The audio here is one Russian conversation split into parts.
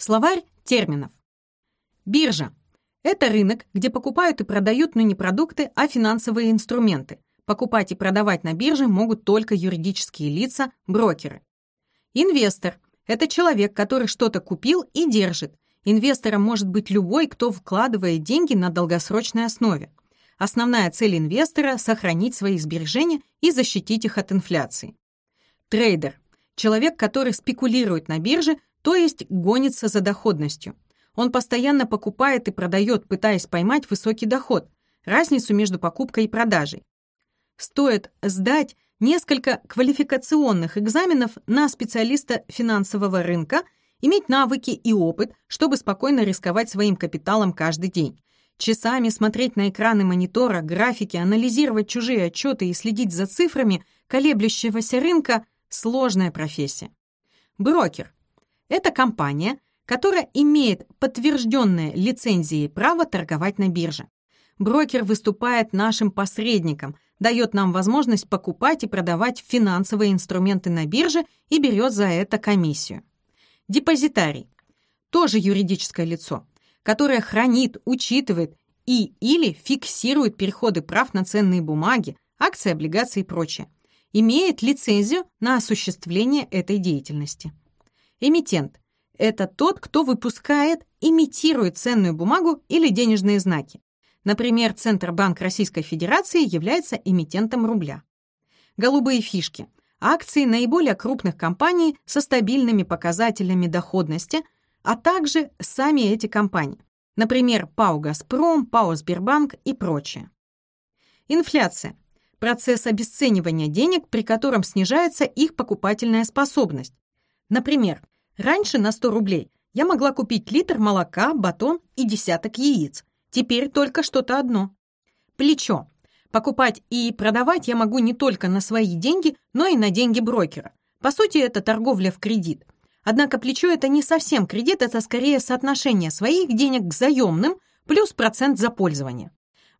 Словарь терминов. Биржа. Это рынок, где покупают и продают, но не продукты, а финансовые инструменты. Покупать и продавать на бирже могут только юридические лица, брокеры. Инвестор – это человек, который что-то купил и держит. Инвестором может быть любой, кто вкладывает деньги на долгосрочной основе. Основная цель инвестора – сохранить свои сбережения и защитить их от инфляции. Трейдер – человек, который спекулирует на бирже, то есть гонится за доходностью. Он постоянно покупает и продает, пытаясь поймать высокий доход, разницу между покупкой и продажей. Стоит сдать несколько квалификационных экзаменов на специалиста финансового рынка, иметь навыки и опыт, чтобы спокойно рисковать своим капиталом каждый день. Часами смотреть на экраны монитора, графики, анализировать чужие отчеты и следить за цифрами колеблющегося рынка – сложная профессия. Брокер это компания, которая имеет подтвержденные лицензии право торговать на бирже. Брокер выступает нашим посредником, дает нам возможность покупать и продавать финансовые инструменты на бирже и берет за это комиссию. Депозитарий – тоже юридическое лицо, которое хранит, учитывает и или фиксирует переходы прав на ценные бумаги, акции, облигации и прочее. Имеет лицензию на осуществление этой деятельности. Эмитент – это тот, кто выпускает, имитирует ценную бумагу или денежные знаки. Например, Центробанк Российской Федерации является эмитентом рубля. Голубые фишки – акции наиболее крупных компаний со стабильными показателями доходности, а также сами эти компании. Например, ПАО «Газпром», ПАО «Сбербанк» и прочее. Инфляция – процесс обесценивания денег, при котором снижается их покупательная способность. Например, Раньше на 100 рублей я могла купить литр молока, батон и десяток яиц. Теперь только что-то одно. Плечо. Покупать и продавать я могу не только на свои деньги, но и на деньги брокера. По сути, это торговля в кредит. Однако плечо – это не совсем кредит, это скорее соотношение своих денег к заемным плюс процент за пользование.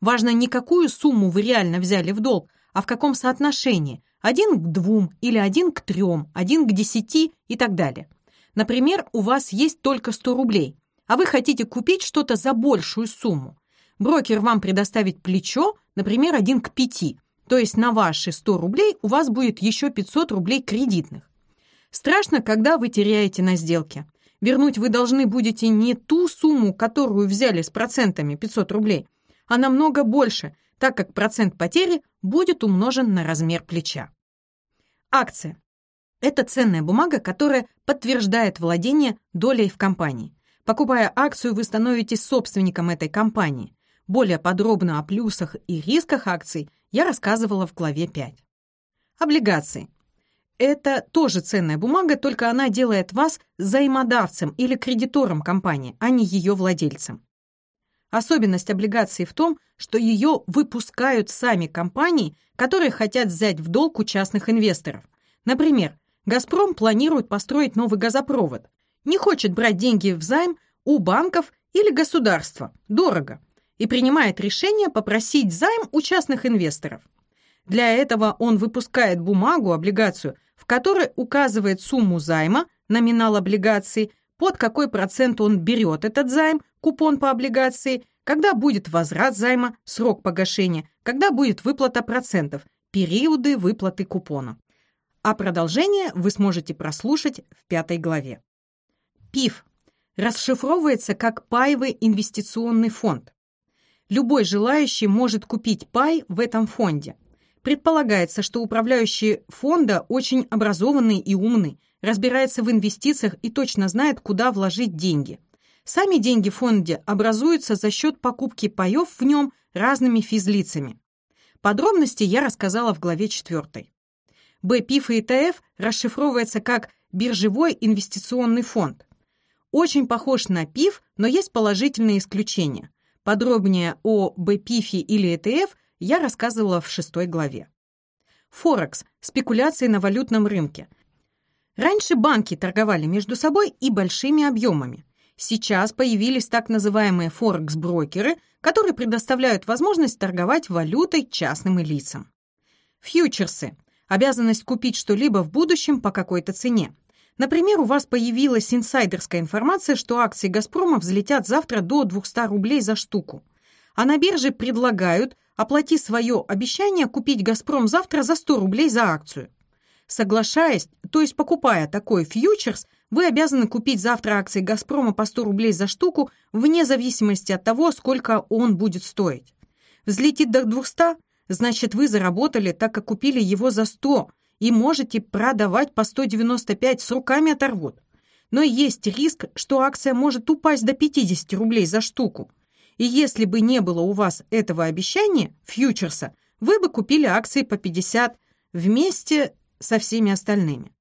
Важно не какую сумму вы реально взяли в долг, а в каком соотношении – один к двум или один к трем, один к десяти и так далее. Например, у вас есть только 100 рублей, а вы хотите купить что-то за большую сумму. Брокер вам предоставит плечо, например, 1 к 5, то есть на ваши 100 рублей у вас будет еще 500 рублей кредитных. Страшно, когда вы теряете на сделке. Вернуть вы должны будете не ту сумму, которую взяли с процентами 500 рублей, а намного больше, так как процент потери будет умножен на размер плеча. Акция. Это ценная бумага, которая подтверждает владение долей в компании. Покупая акцию, вы становитесь собственником этой компании. Более подробно о плюсах и рисках акций я рассказывала в главе 5. Облигации. Это тоже ценная бумага, только она делает вас взаимодавцем или кредитором компании, а не ее владельцем. Особенность облигации в том, что ее выпускают сами компании, которые хотят взять в долг у частных инвесторов. Например, «Газпром» планирует построить новый газопровод. Не хочет брать деньги взайм у банков или государства. Дорого. И принимает решение попросить займ у частных инвесторов. Для этого он выпускает бумагу, облигацию, в которой указывает сумму займа, номинал облигации, под какой процент он берет этот займ, купон по облигации, когда будет возврат займа, срок погашения, когда будет выплата процентов, периоды выплаты купона а продолжение вы сможете прослушать в пятой главе. ПИФ расшифровывается как паевый инвестиционный фонд. Любой желающий может купить пай в этом фонде. Предполагается, что управляющий фонда очень образованный и умный, разбирается в инвестициях и точно знает, куда вложить деньги. Сами деньги в фонде образуются за счет покупки паев в нем разными физлицами. Подробности я рассказала в главе 4. БПИФ и ИТФ расшифровывается как биржевой инвестиционный фонд. Очень похож на ПИФ, но есть положительные исключения. Подробнее о БПИФе или ИТФ я рассказывала в шестой главе. Форекс – спекуляции на валютном рынке. Раньше банки торговали между собой и большими объемами. Сейчас появились так называемые форекс-брокеры, которые предоставляют возможность торговать валютой частным лицам. Фьючерсы обязанность купить что-либо в будущем по какой-то цене. Например, у вас появилась инсайдерская информация, что акции «Газпрома» взлетят завтра до 200 рублей за штуку. А на бирже предлагают оплати свое обещание купить «Газпром» завтра за 100 рублей за акцию. Соглашаясь, то есть покупая такой фьючерс, вы обязаны купить завтра акции «Газпрома» по 100 рублей за штуку, вне зависимости от того, сколько он будет стоить. Взлетит до 200, значит, вы заработали, так как купили его за 100, и можете продавать по 195 с руками оторвут. Но есть риск, что акция может упасть до 50 рублей за штуку. И если бы не было у вас этого обещания, фьючерса, вы бы купили акции по 50 вместе со всеми остальными.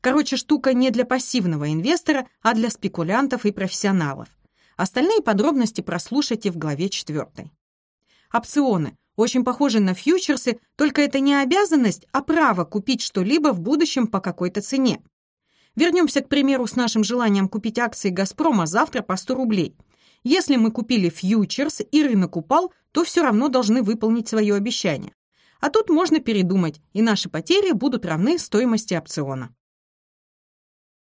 Короче, штука не для пассивного инвестора, а для спекулянтов и профессионалов. Остальные подробности прослушайте в главе 4. Опционы очень похожи на фьючерсы, только это не обязанность, а право купить что-либо в будущем по какой-то цене. Вернемся, к примеру, с нашим желанием купить акции «Газпрома» завтра по 100 рублей. Если мы купили фьючерс и рынок упал, то все равно должны выполнить свое обещание. А тут можно передумать, и наши потери будут равны стоимости опциона.